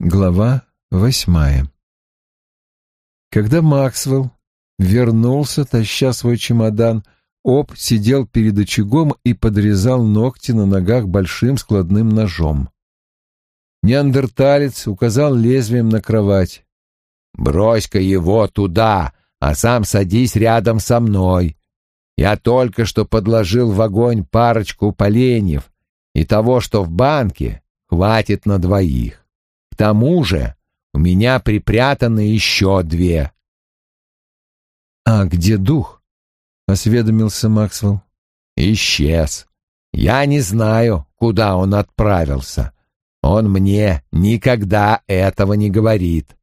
Глава восьмая Когда Максвелл вернулся, таща свой чемодан, Об сидел перед очагом и подрезал ногти на ногах большим складным ножом. Неандерталец указал лезвием на кровать. «Брось-ка его туда, а сам садись рядом со мной. Я только что подложил в огонь парочку поленьев, и того, что в банке, хватит на двоих. К тому же у меня припрятаны еще две. «А где дух?» — осведомился Максвелл. «Исчез. Я не знаю, куда он отправился. Он мне никогда этого не говорит.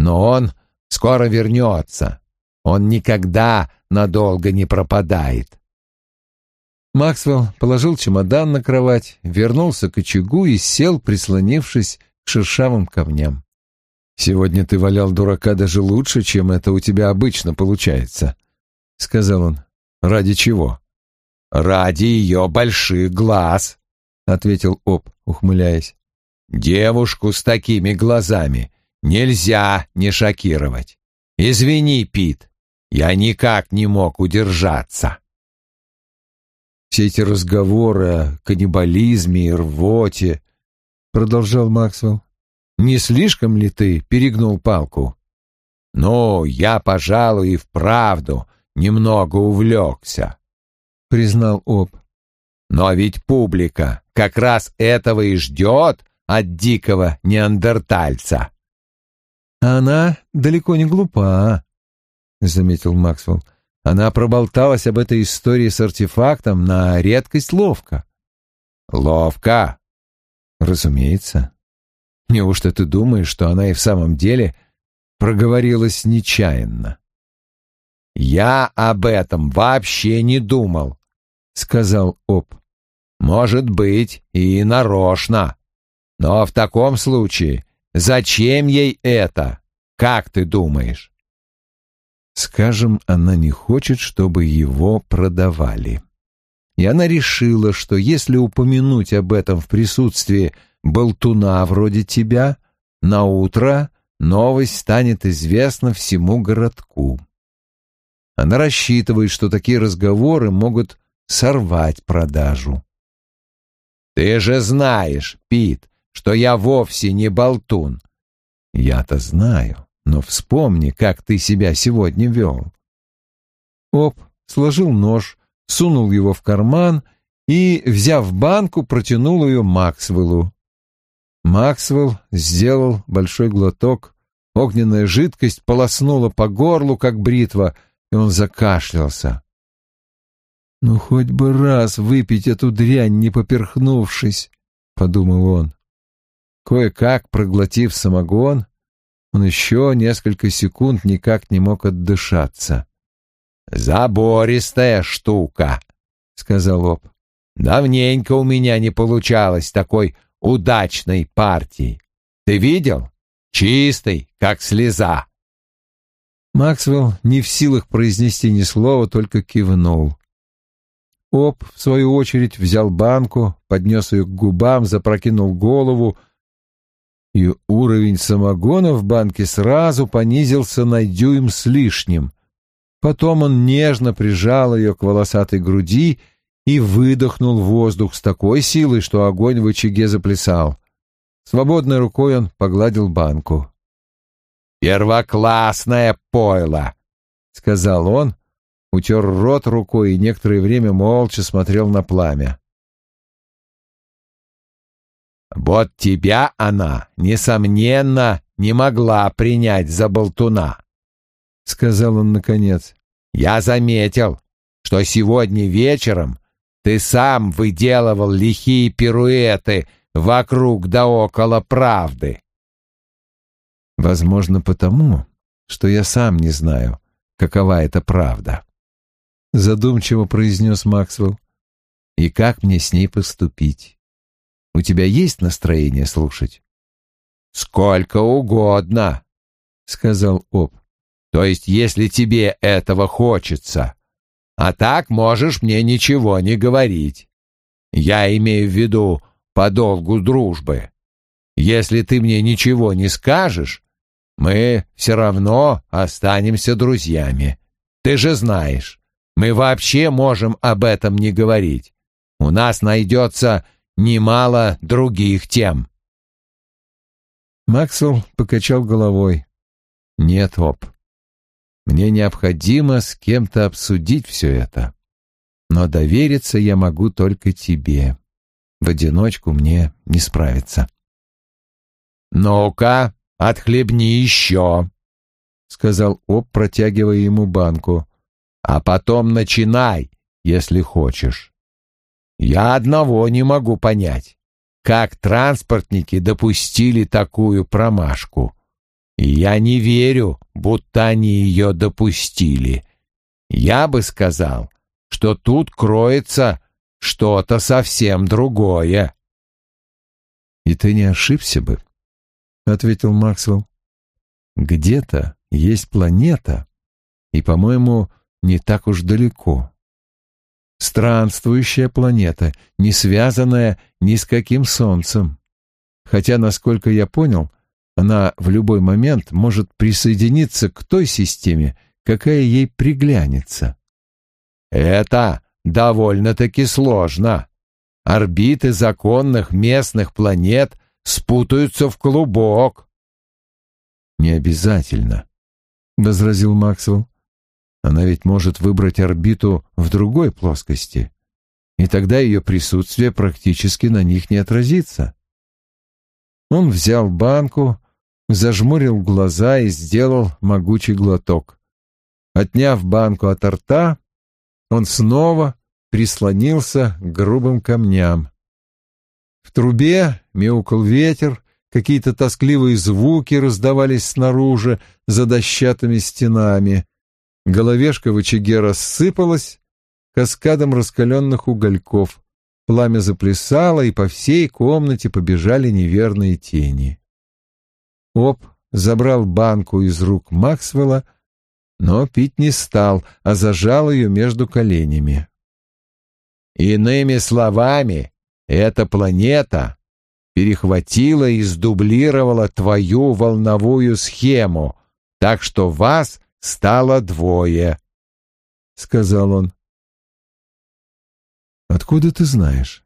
Но он скоро вернется. Он никогда надолго не пропадает». Максвелл положил чемодан на кровать, вернулся к очагу и сел, прислонившись шершавым камням. «Сегодня ты валял дурака даже лучше, чем это у тебя обычно получается», — сказал он. «Ради чего?» «Ради ее больших глаз», — ответил Об, ухмыляясь. «Девушку с такими глазами нельзя не шокировать. Извини, Пит, я никак не мог удержаться». Все эти разговоры о каннибализме и рвоте, продолжал Максвелл. Не слишком ли ты перегнул палку? Ну, я, пожалуй, и вправду немного увлекся, признал Об. Но ведь публика как раз этого и ждет от дикого неандертальца. Она далеко не глупа, заметил Максвелл. Она проболталась об этой истории с артефактом на редкость ловко. Ловко, Разумеется. Неужто ты думаешь, что она и в самом деле проговорилась нечаянно? «Я об этом вообще не думал», — сказал Об. «Может быть, и нарочно. Но в таком случае зачем ей это? Как ты думаешь?» Скажем, она не хочет, чтобы его продавали и она решила, что если упомянуть об этом в присутствии болтуна вроде тебя, на утро новость станет известна всему городку. Она рассчитывает, что такие разговоры могут сорвать продажу. «Ты же знаешь, Пит, что я вовсе не болтун». «Я-то знаю, но вспомни, как ты себя сегодня вел». Оп сложил нож, сунул его в карман и, взяв банку, протянул ее Максвеллу. Максвелл сделал большой глоток, огненная жидкость полоснула по горлу, как бритва, и он закашлялся. «Ну, хоть бы раз выпить эту дрянь, не поперхнувшись», — подумал он. Кое-как, проглотив самогон, он еще несколько секунд никак не мог отдышаться. «Забористая штука», — сказал Об. «Давненько у меня не получалось такой удачной партии. Ты видел? Чистый, как слеза». Максвелл не в силах произнести ни слова, только кивнул. Об, в свою очередь, взял банку, поднес ее к губам, запрокинул голову, и уровень самогона в банке сразу понизился на дюйм с лишним. Потом он нежно прижал ее к волосатой груди и выдохнул воздух с такой силой, что огонь в очаге заплясал. Свободной рукой он погладил банку. «Первоклассное пойло!» — сказал он, утер рот рукой и некоторое время молча смотрел на пламя. «Вот тебя она, несомненно, не могла принять за болтуна. — сказал он наконец. «Я заметил, что сегодня вечером ты сам выделывал лихие пируэты вокруг да около правды». «Возможно, потому, что я сам не знаю, какова эта правда», — задумчиво произнес Максвелл. «И как мне с ней поступить? У тебя есть настроение слушать?» «Сколько угодно», — сказал Об. То есть, если тебе этого хочется. А так можешь мне ничего не говорить. Я имею в виду по долгу дружбы. Если ты мне ничего не скажешь, мы все равно останемся друзьями. Ты же знаешь, мы вообще можем об этом не говорить. У нас найдется немало других тем. Максвелл покачал головой. «Нет, Оп, мне необходимо с кем-то обсудить все это. Но довериться я могу только тебе. В одиночку мне не справиться». «Ну-ка, отхлебни еще», — сказал Оп, протягивая ему банку. «А потом начинай, если хочешь. Я одного не могу понять как транспортники допустили такую промашку. Я не верю, будто они ее допустили. Я бы сказал, что тут кроется что-то совсем другое. — И ты не ошибся бы, — ответил Максвелл. — Где-то есть планета, и, по-моему, не так уж далеко странствующая планета, не связанная ни с каким солнцем. Хотя, насколько я понял, она в любой момент может присоединиться к той системе, какая ей приглянется. Это довольно-таки сложно. Орбиты законных местных планет спутаются в клубок. Не обязательно, возразил Максвелл. Она ведь может выбрать орбиту в другой плоскости, и тогда ее присутствие практически на них не отразится. Он взял банку, зажмурил глаза и сделал могучий глоток. Отняв банку от рта, он снова прислонился к грубым камням. В трубе мяукал ветер, какие-то тоскливые звуки раздавались снаружи за дощатыми стенами. Головешка в очаге рассыпалась каскадом раскаленных угольков. Пламя заплясало, и по всей комнате побежали неверные тени. Оп забрал банку из рук Максвелла, но пить не стал, а зажал ее между коленями. «Иными словами, эта планета перехватила и сдублировала твою волновую схему, так что вас стало двое», — сказал он. «Откуда ты знаешь?»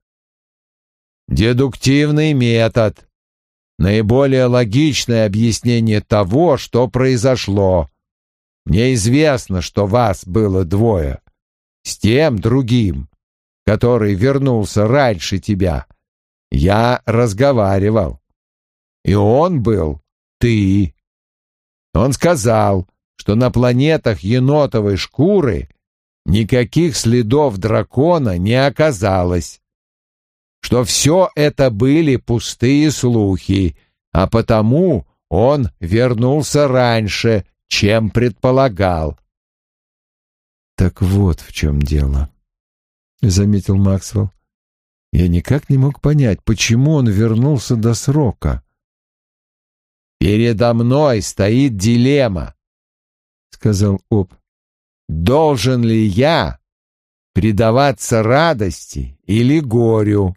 «Дедуктивный метод. Наиболее логичное объяснение того, что произошло. Мне известно, что вас было двое. С тем другим, который вернулся раньше тебя, я разговаривал. И он был ты. Он сказал, что на планетах енотовой шкуры никаких следов дракона не оказалось, что все это были пустые слухи, а потому он вернулся раньше, чем предполагал. «Так вот в чем дело», — заметил Максвелл. «Я никак не мог понять, почему он вернулся до срока». «Передо мной стоит дилемма», — сказал Об. «Должен ли я предаваться радости или горю?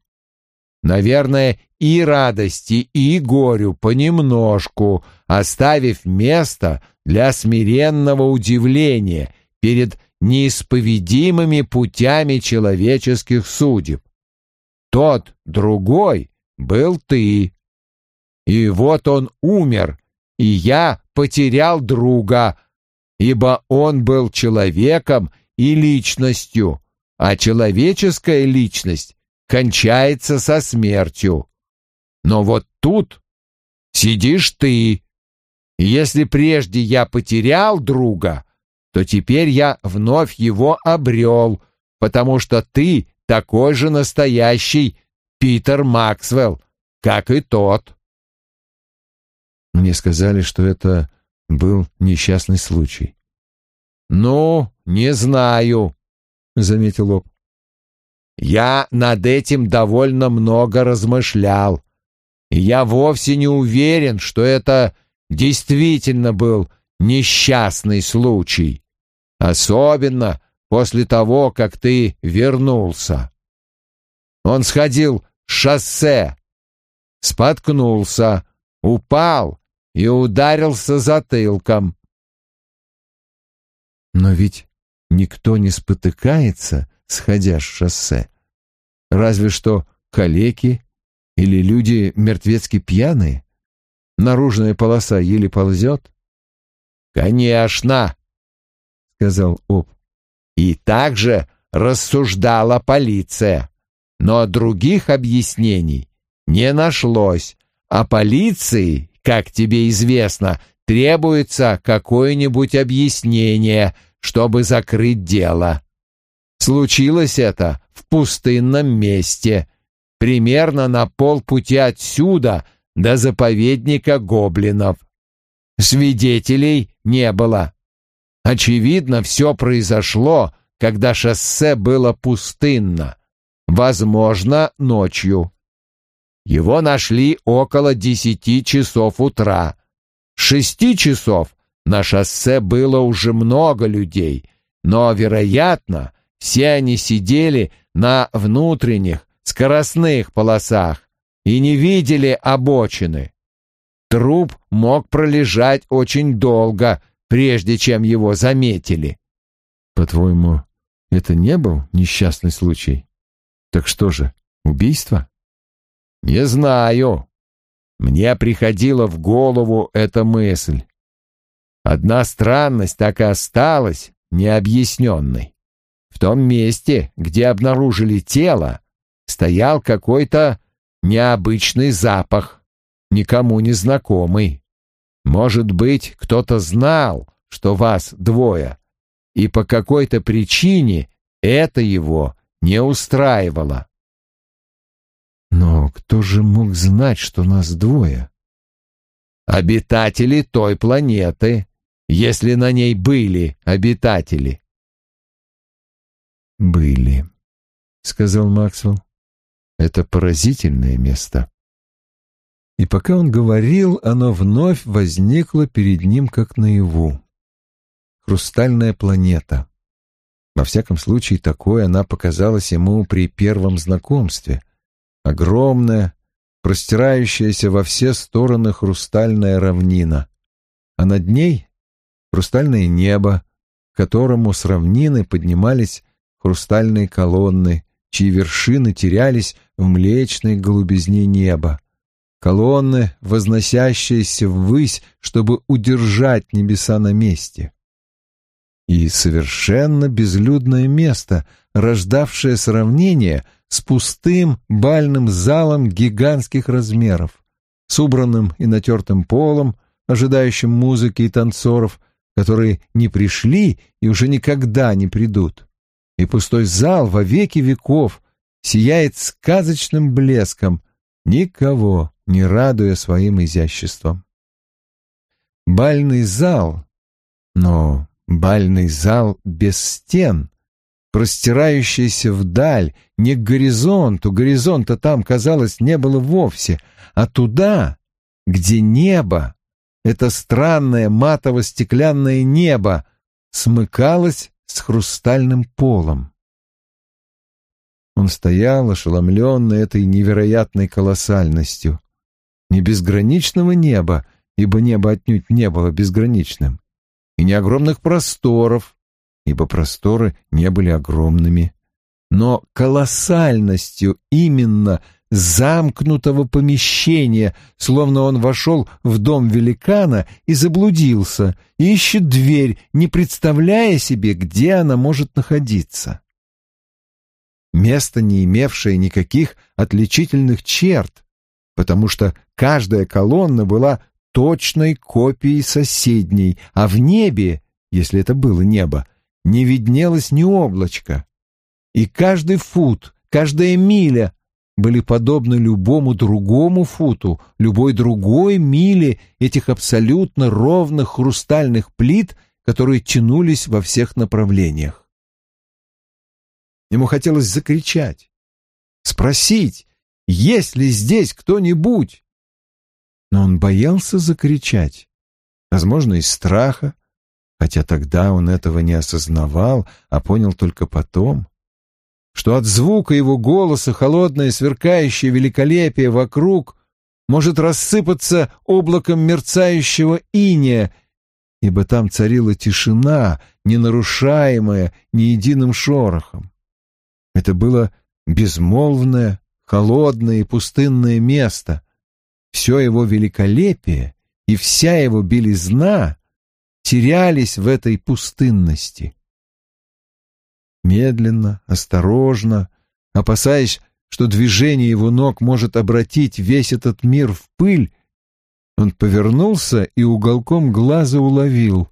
Наверное, и радости, и горю понемножку, оставив место для смиренного удивления перед неисповедимыми путями человеческих судеб. Тот другой был ты. И вот он умер, и я потерял друга, ибо он был человеком и личностью, а человеческая личность кончается со смертью. Но вот тут сидишь ты. И если прежде я потерял друга, то теперь я вновь его обрел, потому что ты такой же настоящий Питер Максвелл, как и тот. Мне сказали, что это был несчастный случай. «Ну, не знаю», — заметил Об. «Я над этим довольно много размышлял, и я вовсе не уверен, что это действительно был несчастный случай, особенно после того, как ты вернулся. Он сходил с шоссе, споткнулся, упал и ударился затылком. Но ведь никто не спотыкается, сходя с шоссе. Разве что калеки или люди мертвецки пьяные. Наружная полоса еле ползет. «Конечно», — сказал Об. «И также рассуждала полиция, но других объяснений не нашлось, а полиции, как тебе известно, требуется какое-нибудь объяснение, чтобы закрыть дело. Случилось это в пустынном месте, примерно на полпути отсюда до заповедника гоблинов. Свидетелей не было. Очевидно, все произошло, когда шоссе было пустынно, возможно, ночью. Его нашли около десяти часов утра. шести часов на шоссе было уже много людей, но, вероятно, все они сидели на внутренних скоростных полосах и не видели обочины. Труп мог пролежать очень долго, прежде чем его заметили. По-твоему, это не был несчастный случай? Так что же, убийство? Не знаю. Мне приходила в голову эта мысль. Одна странность так и осталась необъясненной. В том месте, где обнаружили тело, стоял какой-то необычный запах, никому не знакомый. Может быть, кто-то знал, что вас двое, и по какой-то причине это его не устраивало. Но кто же мог знать, что нас двое? Обитатели той планеты, если на ней были обитатели. «Были», — сказал Максвелл. «Это поразительное место». И пока он говорил, оно вновь возникло перед ним как наяву. Хрустальная планета. Во всяком случае, такой она показалась ему при первом знакомстве. Огромная, простирающаяся во все стороны хрустальная равнина. А над ней хрустальное небо, к которому с равнины поднимались хрустальные колонны, чьи вершины терялись в млечной голубизне неба. Колонны, возносящиеся ввысь, чтобы удержать небеса на месте. И совершенно безлюдное место, рождавшее сравнение с пустым бальным залом гигантских размеров, с убранным и натертым полом, ожидающим музыки и танцоров, которые не пришли и уже никогда не придут. И пустой зал во веки веков сияет сказочным блеском, никого не радуя своим изяществом. Бальный зал, но бальный зал без стен, простирающийся вдаль, не к горизонту, горизонта там, казалось, не было вовсе, а туда, где небо это странное матово-стеклянное небо смыкалось с хрустальным полом. Он стоял, ошеломленный этой невероятной колоссальностью. Не безграничного неба, ибо небо отнюдь не было безграничным, и не огромных просторов, ибо просторы не были огромными, но колоссальностью именно замкнутого помещения, словно он вошел в дом великана и заблудился, и ищет дверь, не представляя себе, где она может находиться. Место, не имевшее никаких отличительных черт, потому что каждая колонна была точной копией соседней, а в небе, если это было небо, не виднелось ни облачка. И каждый фут, каждая миля были подобны любому другому футу, любой другой миле этих абсолютно ровных хрустальных плит, которые тянулись во всех направлениях. Ему хотелось закричать, спросить, есть ли здесь кто-нибудь. Но он боялся закричать, возможно, из страха, хотя тогда он этого не осознавал, а понял только потом что от звука его голоса холодное сверкающее великолепие вокруг может рассыпаться облаком мерцающего иния, ибо там царила тишина, не нарушаемая ни единым шорохом. Это было безмолвное, холодное и пустынное место. Все его великолепие и вся его белизна терялись в этой пустынности. Медленно, осторожно, опасаясь, что движение его ног может обратить весь этот мир в пыль, он повернулся и уголком глаза уловил.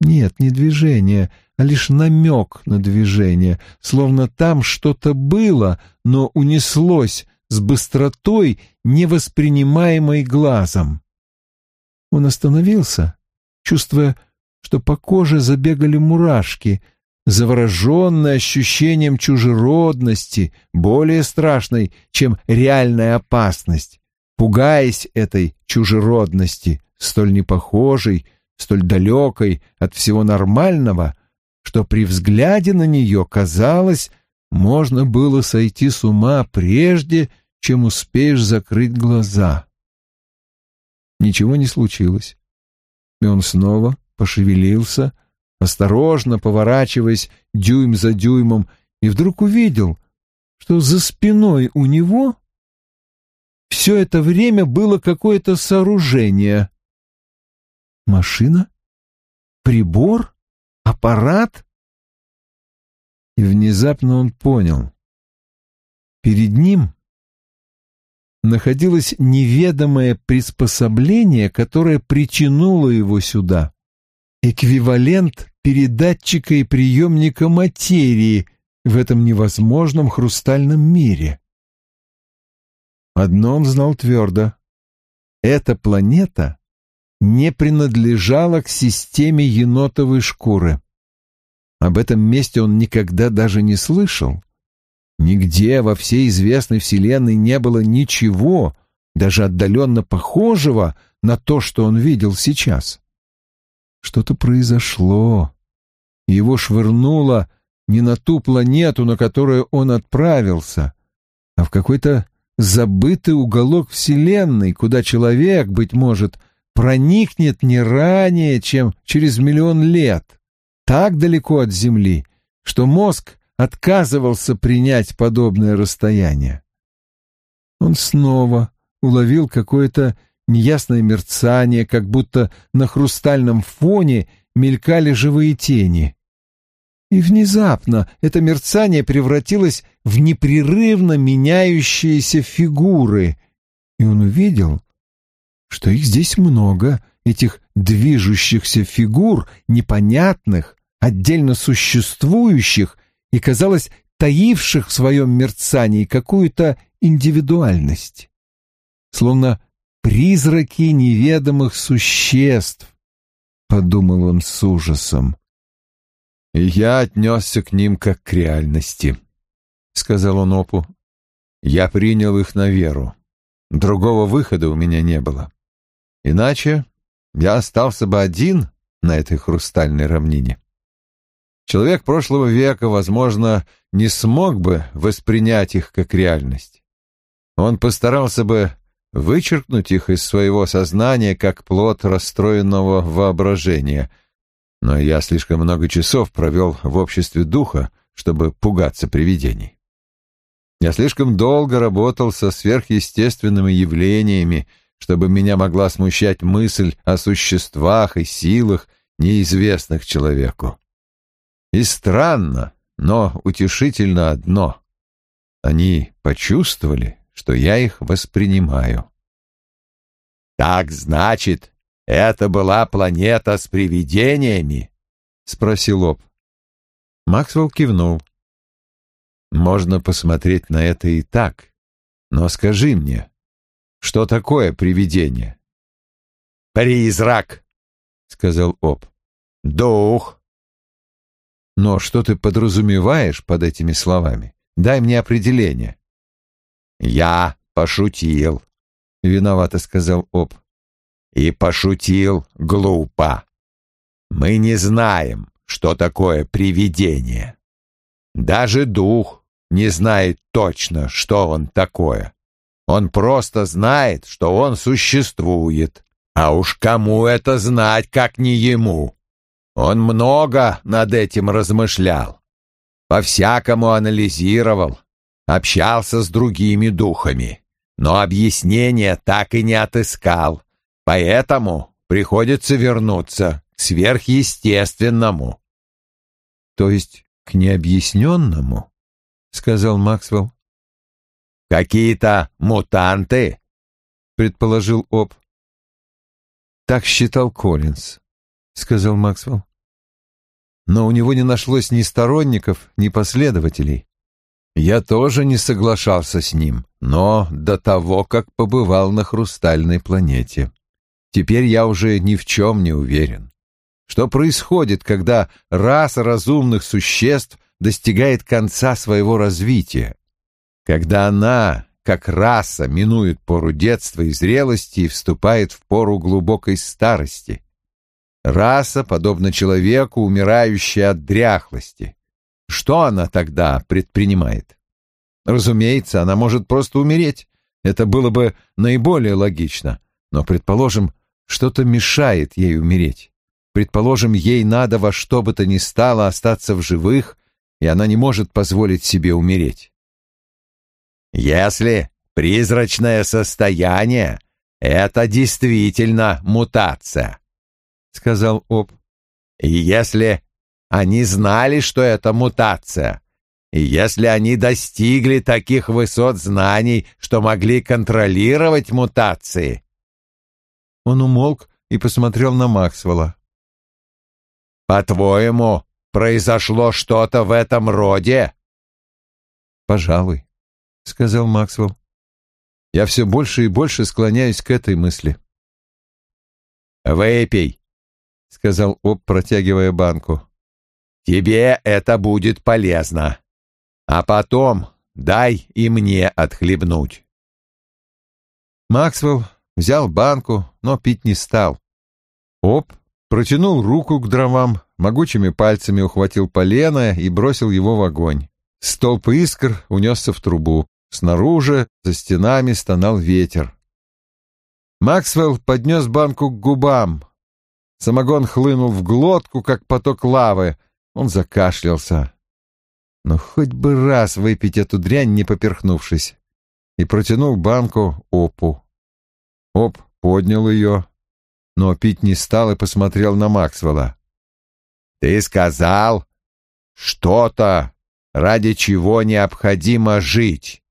Нет, не движение, а лишь намек на движение, словно там что-то было, но унеслось с быстротой, невоспринимаемой глазом. Он остановился, чувствуя, что по коже забегали мурашки, завороженный ощущением чужеродности, более страшной, чем реальная опасность, пугаясь этой чужеродности, столь непохожей, столь далекой от всего нормального, что при взгляде на нее казалось, можно было сойти с ума прежде, чем успеешь закрыть глаза. Ничего не случилось, и он снова пошевелился, осторожно поворачиваясь дюйм за дюймом, и вдруг увидел, что за спиной у него все это время было какое-то сооружение. Машина? Прибор? Аппарат? И внезапно он понял. Перед ним находилось неведомое приспособление, которое притянуло его сюда. Эквивалент передатчика и приемника материи в этом невозможном хрустальном мире. Одно он знал твердо. Эта планета не принадлежала к системе енотовой шкуры. Об этом месте он никогда даже не слышал. Нигде во всей известной Вселенной не было ничего, даже отдаленно похожего на то, что он видел сейчас. Что-то произошло. Его швырнуло не на ту планету, на которую он отправился, а в какой-то забытый уголок Вселенной, куда человек, быть может, проникнет не ранее, чем через миллион лет, так далеко от Земли, что мозг отказывался принять подобное расстояние. Он снова уловил какое-то неясное мерцание, как будто на хрустальном фоне мелькали живые тени. И внезапно это мерцание превратилось в непрерывно меняющиеся фигуры, и он увидел, что их здесь много, этих движущихся фигур, непонятных, отдельно существующих и, казалось, таивших в своем мерцании какую-то индивидуальность. Словно призраки неведомых существ, — подумал он с ужасом. И я отнесся к ним как к реальности, — сказал он Опу. Я принял их на веру. Другого выхода у меня не было. Иначе я остался бы один на этой хрустальной равнине. Человек прошлого века, возможно, не смог бы воспринять их как реальность. Он постарался бы вычеркнуть их из своего сознания как плод расстроенного воображения. Но я слишком много часов провел в обществе духа, чтобы пугаться привидений. Я слишком долго работал со сверхъестественными явлениями, чтобы меня могла смущать мысль о существах и силах, неизвестных человеку. И странно, но утешительно одно. Они почувствовали, что я их воспринимаю. «Так значит, это была планета с привидениями?» — спросил Об. Максвелл кивнул. «Можно посмотреть на это и так, но скажи мне, что такое привидение?» «Призрак», — сказал Об. «Дух». «Но что ты подразумеваешь под этими словами? Дай мне определение». «Я пошутил», — виновато сказал Об. «И пошутил глупо. Мы не знаем, что такое привидение. Даже дух не знает точно, что он такое. Он просто знает, что он существует. А уж кому это знать, как не ему? Он много над этим размышлял, по-всякому анализировал, общался с другими духами, но объяснения так и не отыскал, поэтому приходится вернуться к сверхъестественному. То есть к необъясненному, сказал Максвелл. Какие-то мутанты, предположил Об. Так считал Коллинз, сказал Максвелл. Но у него не нашлось ни сторонников, ни последователей. Я тоже не соглашался с ним, но до того, как побывал на хрустальной планете. Теперь я уже ни в чем не уверен. Что происходит, когда раса разумных существ достигает конца своего развития? Когда она, как раса, минует пору детства и зрелости и вступает в пору глубокой старости? Раса, подобно человеку, умирающая от дряхлости. Что она тогда предпринимает? Разумеется, она может просто умереть. Это было бы наиболее логично. Но, предположим, что-то мешает ей умереть. Предположим, ей надо во что бы то ни стало остаться в живых, и она не может позволить себе умереть. Если призрачное состояние — это действительно мутация, — сказал Об. И если они знали, что это мутация. И если они достигли таких высот знаний, что могли контролировать мутации... Он умолк и посмотрел на Максвелла. «По-твоему, произошло что-то в этом роде?» «Пожалуй», — сказал Максвелл. «Я все больше и больше склоняюсь к этой мысли». «Выпей», — сказал Об, протягивая банку. Тебе это будет полезно. А потом дай и мне отхлебнуть. Максвелл взял банку, но пить не стал. Оп, протянул руку к дровам, могучими пальцами ухватил полено и бросил его в огонь. Столб искр унесся в трубу. Снаружи, за стенами, стонал ветер. Максвелл поднес банку к губам. Самогон хлынул в глотку, как поток лавы, он закашлялся. Но хоть бы раз выпить эту дрянь, не поперхнувшись. И протянул банку Опу. Оп поднял ее, но пить не стал и посмотрел на Максвелла. «Ты сказал что-то, ради чего необходимо жить.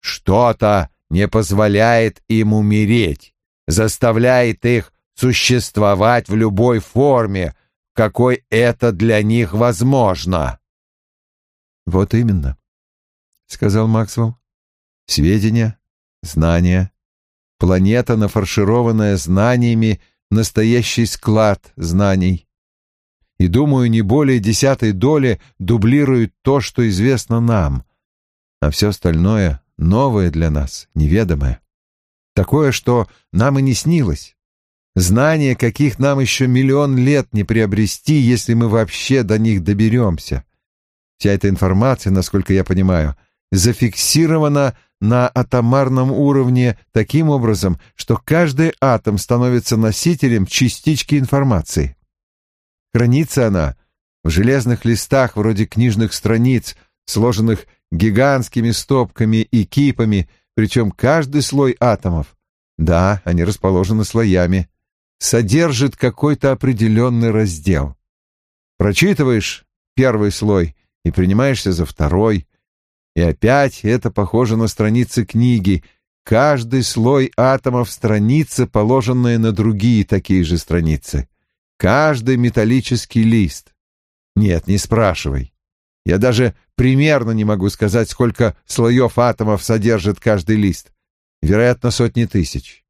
Что-то не позволяет им умереть, заставляет их существовать в любой форме, какой это для них возможно. Вот именно, сказал Максвелл. Сведения, знания, планета, нафаршированная знаниями, настоящий склад знаний. И, думаю, не более десятой доли дублирует то, что известно нам, а все остальное новое для нас, неведомое. Такое, что нам и не снилось. Знания, каких нам еще миллион лет не приобрести, если мы вообще до них доберемся. Вся эта информация, насколько я понимаю, зафиксирована на атомарном уровне таким образом, что каждый атом становится носителем частички информации. Хранится она в железных листах вроде книжных страниц, сложенных гигантскими стопками и кипами, причем каждый слой атомов, да, они расположены слоями, содержит какой-то определенный раздел. Прочитываешь первый слой и принимаешься за второй, и опять это похоже на страницы книги. Каждый слой атомов — страница, положенная на другие такие же страницы. Каждый металлический лист. Нет, не спрашивай. Я даже примерно не могу сказать, сколько слоев атомов содержит каждый лист. Вероятно, сотни тысяч.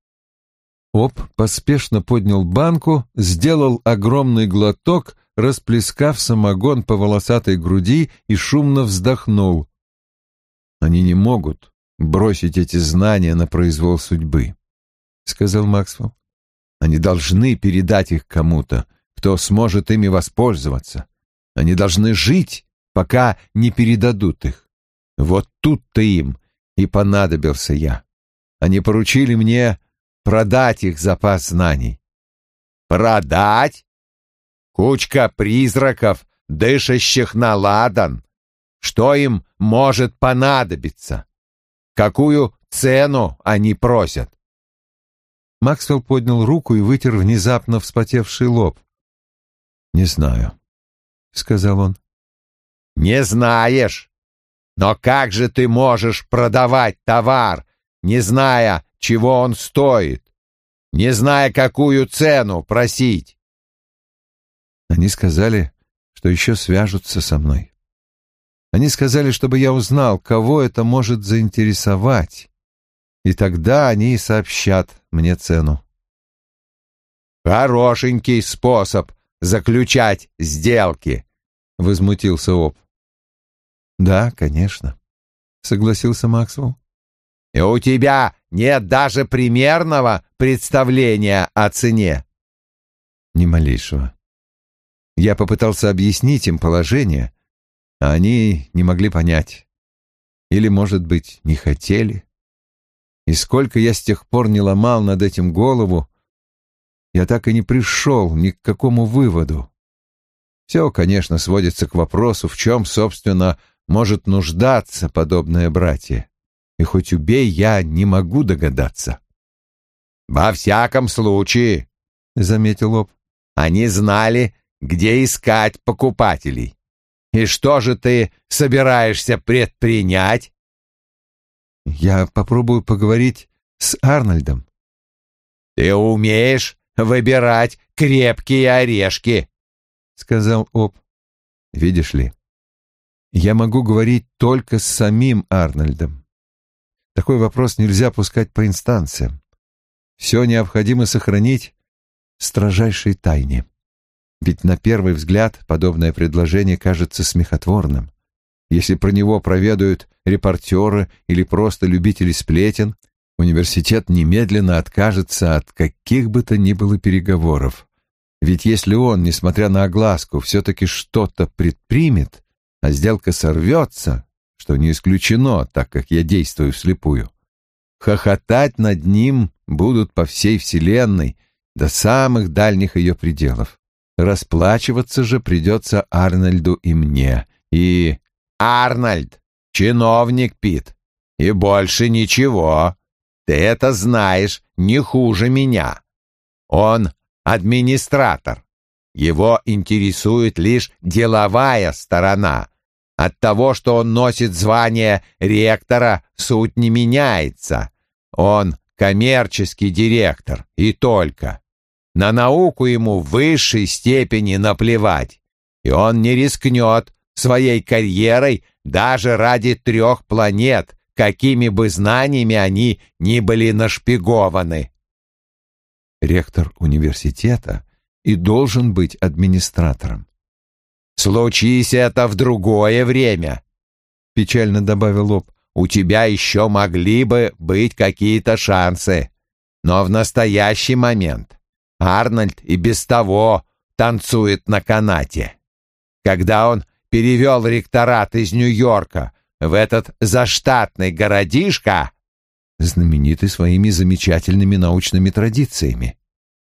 Оп поспешно поднял банку, сделал огромный глоток, расплескав самогон по волосатой груди и шумно вздохнул. «Они не могут бросить эти знания на произвол судьбы», — сказал Максвелл. «Они должны передать их кому-то, кто сможет ими воспользоваться. Они должны жить, пока не передадут их. Вот тут-то им и понадобился я. Они поручили мне продать их запас знаний. Продать? Кучка призраков, дышащих на ладан. Что им может понадобиться? Какую цену они просят? Максвелл поднял руку и вытер внезапно вспотевший лоб. «Не знаю», — сказал он. «Не знаешь? Но как же ты можешь продавать товар, не зная, чего он стоит, не зная, какую цену просить?» Они сказали, что еще свяжутся со мной. Они сказали, чтобы я узнал, кого это может заинтересовать, и тогда они и сообщат мне цену. «Хорошенький способ заключать сделки», — возмутился Об. «Да, конечно», — согласился Максвелл. «И у тебя нет даже примерного представления о цене?» «Ни малейшего. Я попытался объяснить им положение, а они не могли понять. Или, может быть, не хотели. И сколько я с тех пор не ломал над этим голову, я так и не пришел ни к какому выводу. Все, конечно, сводится к вопросу, в чем, собственно, может нуждаться подобное братье. И хоть убей, я не могу догадаться. «Во всяком случае», — заметил Об, — «они знали, где искать покупателей. И что же ты собираешься предпринять?» «Я попробую поговорить с Арнольдом». «Ты умеешь выбирать крепкие орешки», — сказал Об. «Видишь ли, я могу говорить только с самим Арнольдом. Такой вопрос нельзя пускать по инстанциям. Все необходимо сохранить в строжайшей тайне. Ведь на первый взгляд подобное предложение кажется смехотворным. Если про него проведают репортеры или просто любители сплетен, университет немедленно откажется от каких бы то ни было переговоров. Ведь если он, несмотря на огласку, все-таки что-то предпримет, а сделка сорвется, что не исключено, так как я действую вслепую, хохотать над ним будут по всей вселенной до самых дальних ее пределов. Расплачиваться же придется Арнольду и мне. И... Арнольд, чиновник Пит, и больше ничего. Ты это знаешь не хуже меня. Он администратор. Его интересует лишь деловая сторона. От того, что он носит звание ректора, суть не меняется. Он коммерческий директор, и только. На науку ему в высшей степени наплевать, и он не рискнет своей карьерой даже ради трех планет, какими бы знаниями они ни были нашпигованы. Ректор университета и должен быть администратором. «Случись это в другое время», — печально добавил Лоб, — «у тебя еще могли бы быть какие-то шансы. Но в настоящий момент Арнольд и без того танцует на канате. Когда он перевел ректорат из Нью-Йорка в этот заштатный городишко, знаменитый своими замечательными научными традициями,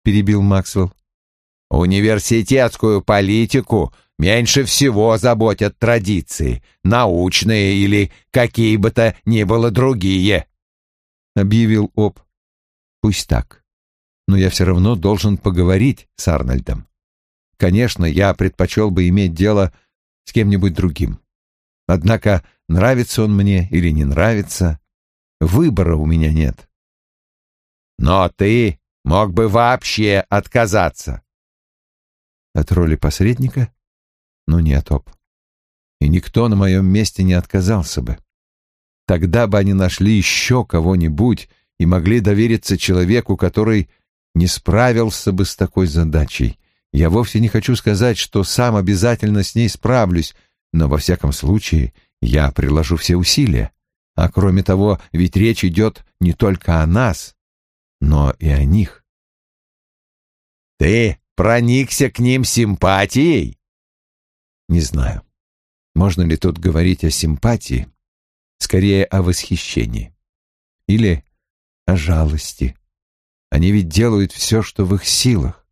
перебил Максвелл. Университетскую политику меньше всего заботят традиции, научные или какие бы то ни было другие, объявил Об. Пусть так но я все равно должен поговорить с Арнольдом. Конечно, я предпочел бы иметь дело с кем-нибудь другим. Однако, нравится он мне или не нравится, выбора у меня нет. Но ты мог бы вообще отказаться. От роли посредника? Ну нет, Оп. И никто на моем месте не отказался бы. Тогда бы они нашли еще кого-нибудь и могли довериться человеку, который не справился бы с такой задачей. Я вовсе не хочу сказать, что сам обязательно с ней справлюсь, но во всяком случае я приложу все усилия. А кроме того, ведь речь идет не только о нас, но и о них. Ты проникся к ним симпатией? Не знаю. Можно ли тут говорить о симпатии? Скорее, о восхищении. Или о жалости. Они ведь делают все, что в их силах.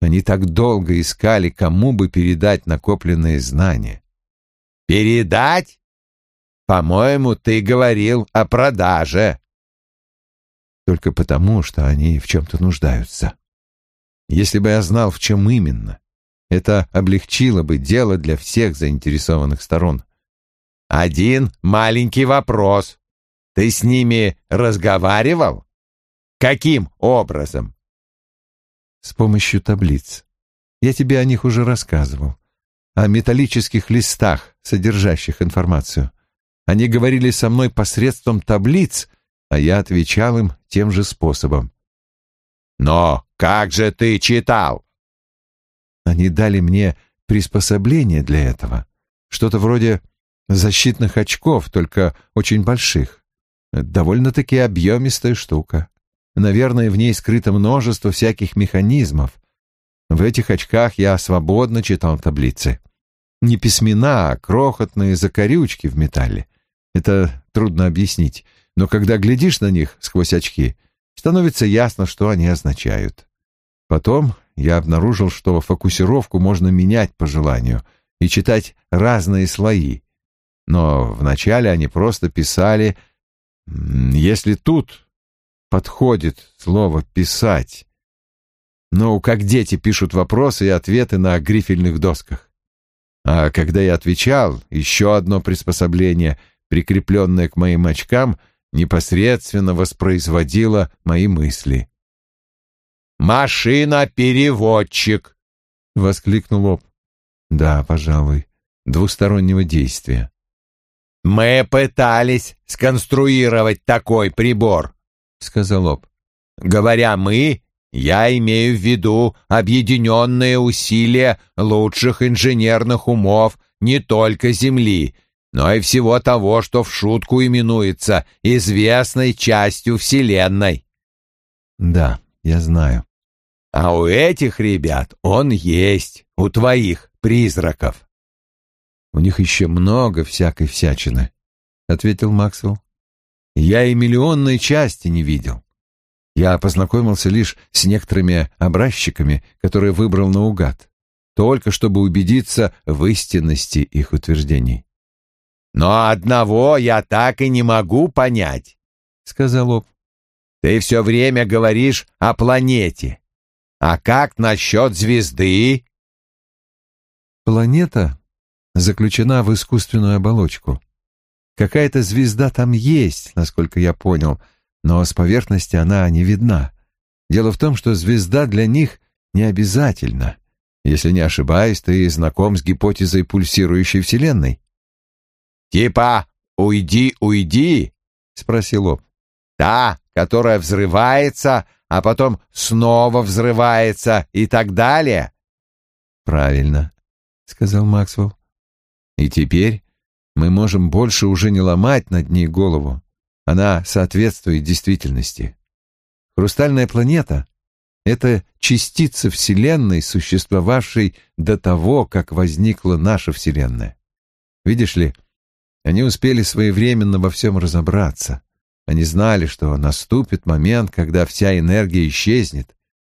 Они так долго искали, кому бы передать накопленные знания. «Передать? По-моему, ты говорил о продаже». Только потому, что они в чем-то нуждаются. Если бы я знал, в чем именно, это облегчило бы дело для всех заинтересованных сторон. «Один маленький вопрос. Ты с ними разговаривал? Каким образом?» «С помощью таблиц. Я тебе о них уже рассказывал. О металлических листах, содержащих информацию. Они говорили со мной посредством таблиц, а я отвечал им тем же способом. «Но как же ты читал?» Они дали мне приспособление для этого. Что-то вроде защитных очков, только очень больших. Довольно-таки объемистая штука. Наверное, в ней скрыто множество всяких механизмов. В этих очках я свободно читал таблицы. Не письмена, а крохотные закорючки в металле. Это трудно объяснить, но когда глядишь на них сквозь очки, становится ясно, что они означают. Потом я обнаружил, что фокусировку можно менять по желанию и читать разные слои. Но вначале они просто писали «если тут подходит слово «писать», ну, как дети пишут вопросы и ответы на грифельных досках. А когда я отвечал, еще одно приспособление, прикрепленное к моим очкам, непосредственно воспроизводило мои мысли. «Машина-переводчик!» — воскликнул Об. «Да, пожалуй, двустороннего действия». «Мы пытались сконструировать такой прибор», — сказал Об. «Говоря «мы», я имею в виду объединенные усилия лучших инженерных умов не только Земли, но и всего того, что в шутку именуется известной частью Вселенной». «Да, я знаю. А у этих ребят он есть, у твоих призраков. У них еще много всякой всячины, ответил Максвелл. Я и миллионной части не видел. Я познакомился лишь с некоторыми образчиками, которые выбрал наугад, только чтобы убедиться в истинности их утверждений. «Но одного я так и не могу понять», — сказал Об. «Ты все время говоришь о планете. А как насчет звезды? Планета заключена в искусственную оболочку. Какая-то звезда там есть, насколько я понял, но с поверхности она не видна. Дело в том, что звезда для них не обязательна. Если не ошибаюсь, ты знаком с гипотезой пульсирующей Вселенной. «Типа «уйди, уйди»?» — спросил Об. «Та, которая взрывается, а потом снова взрывается и так далее. Правильно, сказал Максвелл. И теперь мы можем больше уже не ломать над ней голову. Она соответствует действительности. Хрустальная планета — это частица Вселенной, существовавшей до того, как возникла наша Вселенная. Видишь ли, они успели своевременно во всем разобраться. Они знали, что наступит момент, когда вся энергия исчезнет,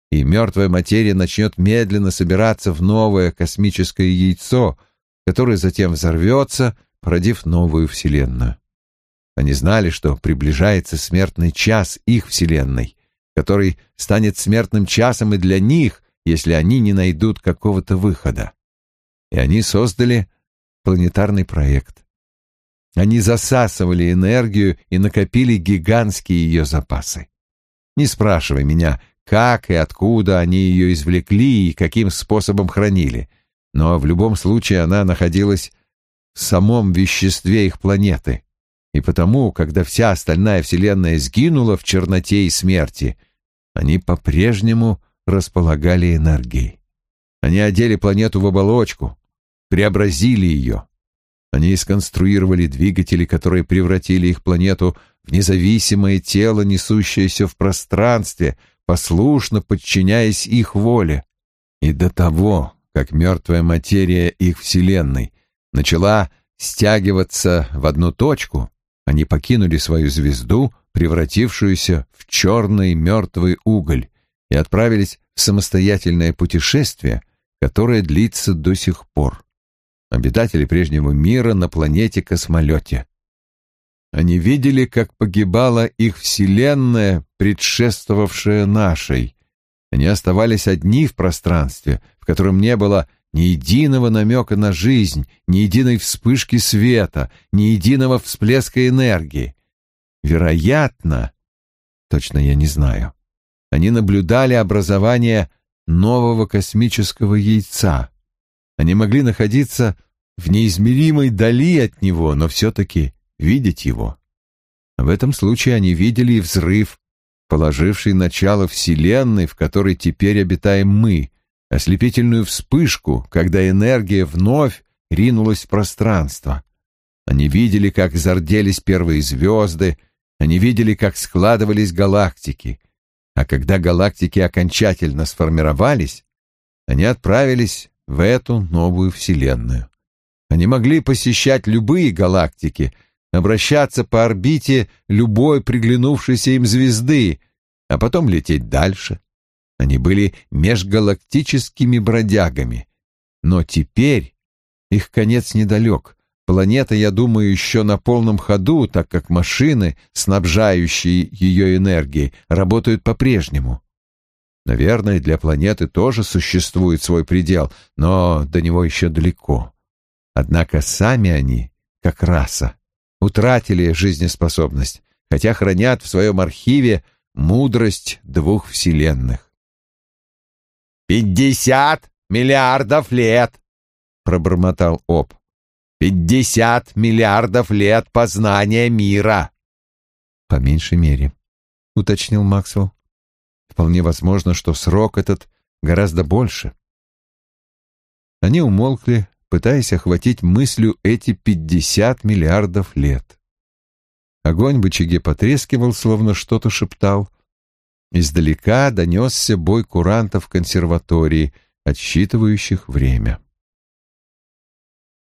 и мертвая материя начнет медленно собираться в новое космическое яйцо, которое затем взорвется, породив новую Вселенную. Они знали, что приближается смертный час их Вселенной, который станет смертным часом и для них, если они не найдут какого-то выхода. И они создали планетарный проект. Они засасывали энергию и накопили гигантские ее запасы. Не спрашивай меня, как и откуда они ее извлекли и каким способом хранили, но в любом случае она находилась в самом веществе их планеты. И потому, когда вся остальная Вселенная сгинула в черноте и смерти, они по-прежнему располагали энергией. Они одели планету в оболочку, преобразили ее, они сконструировали двигатели, которые превратили их планету в независимое тело, несущееся в пространстве, послушно подчиняясь их воле. И до того, как мертвая материя их Вселенной начала стягиваться в одну точку, они покинули свою звезду, превратившуюся в черный мертвый уголь, и отправились в самостоятельное путешествие, которое длится до сих пор. Обитатели прежнего мира на планете-космолете. Они видели, как погибала их вселенная, предшествовавшая нашей. Они оставались одни в пространстве, в котором не было ни единого намека на жизнь, ни единой вспышки света, ни единого всплеска энергии. Вероятно, точно я не знаю, они наблюдали образование нового космического яйца. Они могли находиться в неизмеримой дали от него, но все-таки видеть его. В этом случае они видели и взрыв, положивший начало Вселенной, в которой теперь обитаем мы, ослепительную вспышку, когда энергия вновь ринулась в пространство. Они видели, как зарделись первые звезды, они видели, как складывались галактики, а когда галактики окончательно сформировались, они отправились в эту новую Вселенную. Они могли посещать любые галактики, обращаться по орбите любой приглянувшейся им звезды, а потом лететь дальше. Они были межгалактическими бродягами. Но теперь их конец недалек. Планета, я думаю, еще на полном ходу, так как машины, снабжающие ее энергией, работают по-прежнему. Наверное, для планеты тоже существует свой предел, но до него еще далеко. Однако сами они, как раса, утратили жизнеспособность, хотя хранят в своем архиве мудрость двух вселенных. «Пятьдесят миллиардов лет!» — пробормотал Об. Пятьдесят миллиардов лет познания мира!» «По меньшей мере», — уточнил Максвелл. «Вполне возможно, что срок этот гораздо больше». Они умолкли, пытаясь охватить мыслью эти пятьдесят миллиардов лет. Огонь в очаге потрескивал, словно что-то шептал. Издалека донесся бой курантов консерватории, отсчитывающих время.